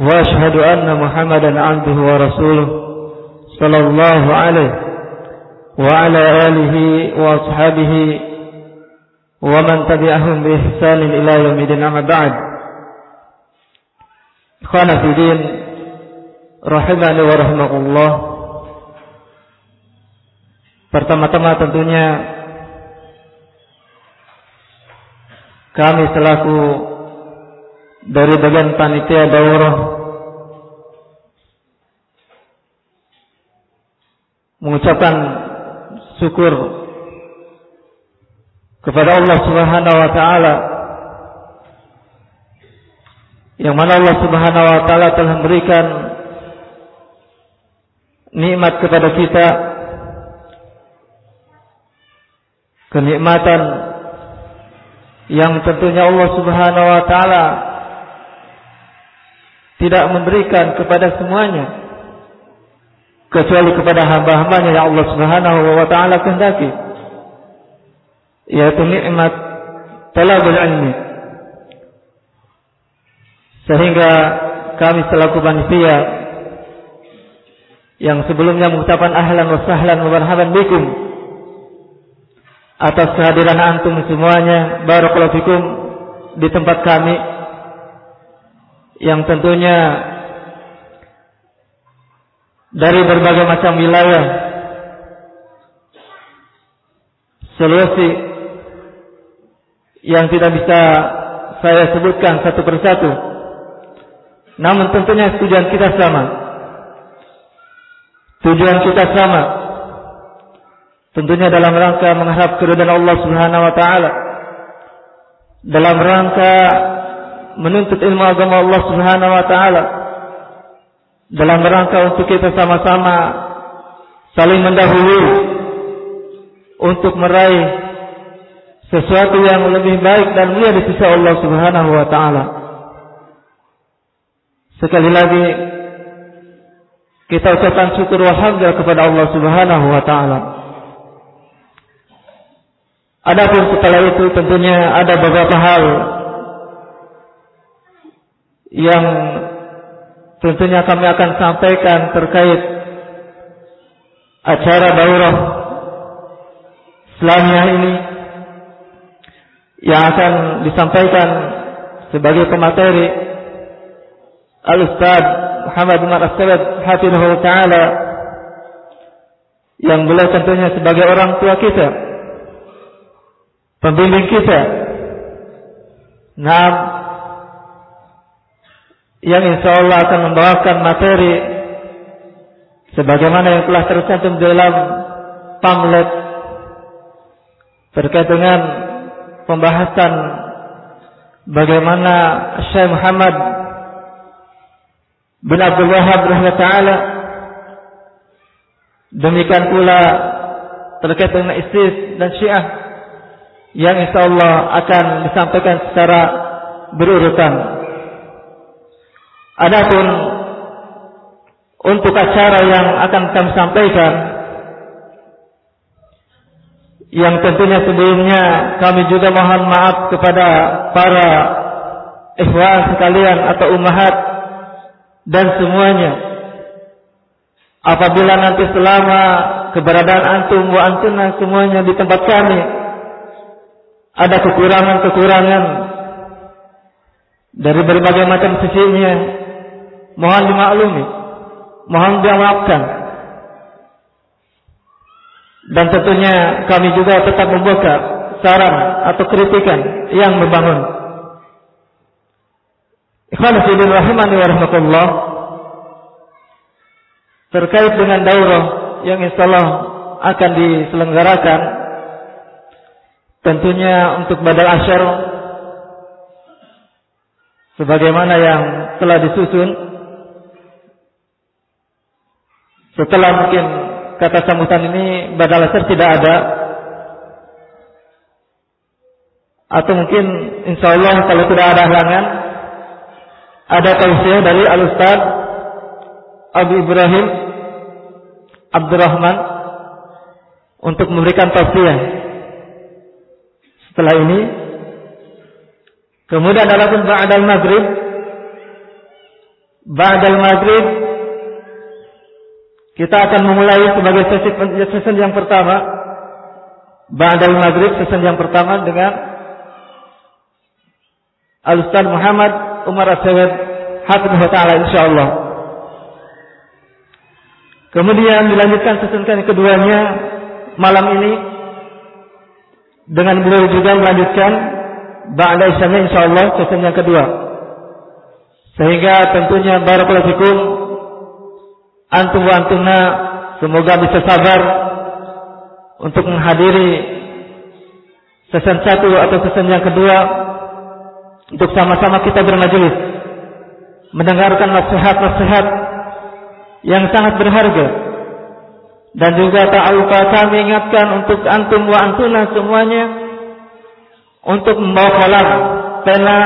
وأشهد أن محمدا عبده ورسوله صلى الله عليه وعلى آله وأصحابه ومن تبعهم بإحسان إلى يوم الدين أما بعد إخوانا في دين rahimani wa rahimakumullah Pertama-tama tentunya kami selaku dari bagian panitia daurah mengucapkan syukur kepada Allah Subhanahu wa taala yang mana Allah Subhanahu wa taala telah memberikan nikmat kepada kita kenikmatan yang tentunya Allah Subhanahu wa taala tidak memberikan kepada semuanya kecuali kepada hamba-hambanya yang Allah Subhanahu wa taala kehendaki. Yaitu nikmat talabul ilmi. Sehingga kami selaku panitia yang sebelumnya mengucapkan ahlan wa sahlan wa marhaban bikum atas kehadiran antum semuanya barakallahu fikum di tempat kami yang tentunya dari berbagai macam wilayah. Sulawesi yang tidak bisa saya sebutkan satu persatu. Namun tentunya tujuan kita sama. Tujuan kita sama. Tentunya dalam rangka mengharap keridhaan Allah Subhanahu wa taala. Dalam rangka menuntut ilmu agama Allah Subhanahu wa taala dalam rangka untuk kita sama-sama saling mendahului untuk meraih sesuatu yang lebih baik dan mulia di sisi Allah Subhanahu wa taala. Sekali lagi kita ucapkan syukur walhamdulillah kepada Allah Subhanahu wa taala. Adapun setelah itu tentunya ada beberapa hal yang tentunya kami akan sampaikan terkait acara daurah Islamiyah ini yang akan disampaikan sebagai pemateri Al-Ustaz Muhammad bin As-Sabad hafizahullah taala yang beliau tentunya sebagai orang tua kita pembimbing kita. Nah yang insya Allah akan membawakan materi sebagaimana yang telah tercantum dalam pamlet terkait dengan pembahasan bagaimana Syekh Muhammad bin Abdul Wahab taala demikian pula terkait dengan ISIS dan Syiah yang insya Allah akan disampaikan secara berurutan. Adapun untuk acara yang akan kami sampaikan yang tentunya sebelumnya kami juga mohon maaf kepada para ikhwan sekalian atau umahat dan semuanya. Apabila nanti selama keberadaan antum wa antuna semuanya di tempat kami ada kekurangan-kekurangan dari berbagai macam sisinya mohon dimaklumi. Mohon dimaafkan dan tentunya kami juga tetap membuka saran atau kritikan yang membangun. Ikhwan terkait dengan daurah yang insyaallah akan diselenggarakan tentunya untuk badal asyar sebagaimana yang telah disusun setelah mungkin kata sambutan ini badal asar tidak ada. Atau mungkin insya Allah kalau tidak ada halangan ada tausiah dari Al Ustaz Abu Ibrahim Abdurrahman untuk memberikan tausiah. Setelah ini kemudian adapun ba'dal maghrib. Ba'dal maghrib kita akan memulai sebagai sesi sesi yang pertama. Ba'dal maghrib sesi yang pertama dengan Al-Ustaz Muhammad Umar Asawad Hafizullah Ta'ala insyaAllah. Kemudian dilanjutkan sesenkan keduanya malam ini dengan beliau juga melanjutkan Ba'da Isyamnya insyaAllah sesen yang kedua. Sehingga tentunya Barakallahu Fikum Antum wa antumna Semoga bisa sabar Untuk menghadiri Sesen satu atau sesen yang kedua untuk sama-sama kita bermajelis mendengarkan nasihat-nasihat yang sangat berharga. Dan juga tak lupa kami ingatkan untuk antum wa antuna semuanya untuk membawa kolam pena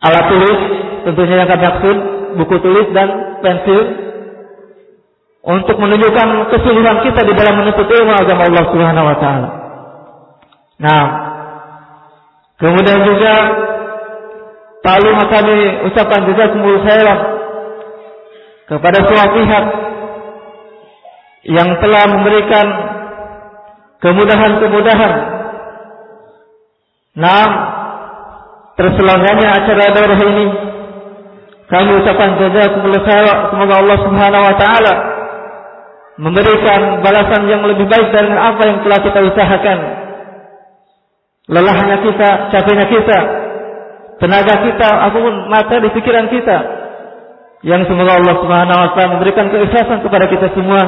alat tulis tentunya yang kami maksud buku tulis dan pensil untuk menunjukkan kesulitan kita di dalam menuntut ilmu agama Allah Subhanahu wa taala. Nah, Kemudian juga Lalu kami ucapkan juga semua khairan kepada semua pihak yang telah memberikan kemudahan-kemudahan. Nah, terselenggaranya acara daurah ini kami ucapkan jazakumullah khairan semoga Allah Subhanahu wa taala memberikan balasan yang lebih baik dari apa yang telah kita usahakan lelahnya kita, capeknya kita, tenaga kita, apa pun mata di pikiran kita. Yang semoga Allah Subhanahu wa taala memberikan keikhlasan kepada kita semua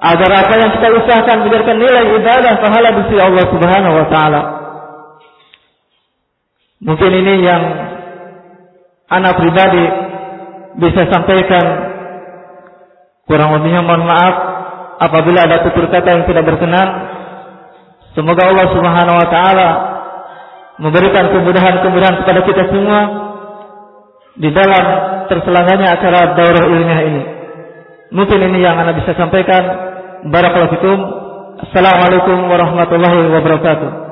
agar apa yang kita usahakan memberikan nilai ibadah pahala di sisi Allah Subhanahu wa taala. Mungkin ini yang anak pribadi bisa sampaikan kurang lebihnya mohon maaf apabila ada tutur kata yang tidak berkenan Semoga Allah Subhanahu wa taala memberikan kemudahan-kemudahan kepada kita semua di dalam terselenggaranya acara daurah ilmiah ini. Mungkin ini yang Anda bisa sampaikan. Barakallahu. Assalamualaikum warahmatullahi wabarakatuh.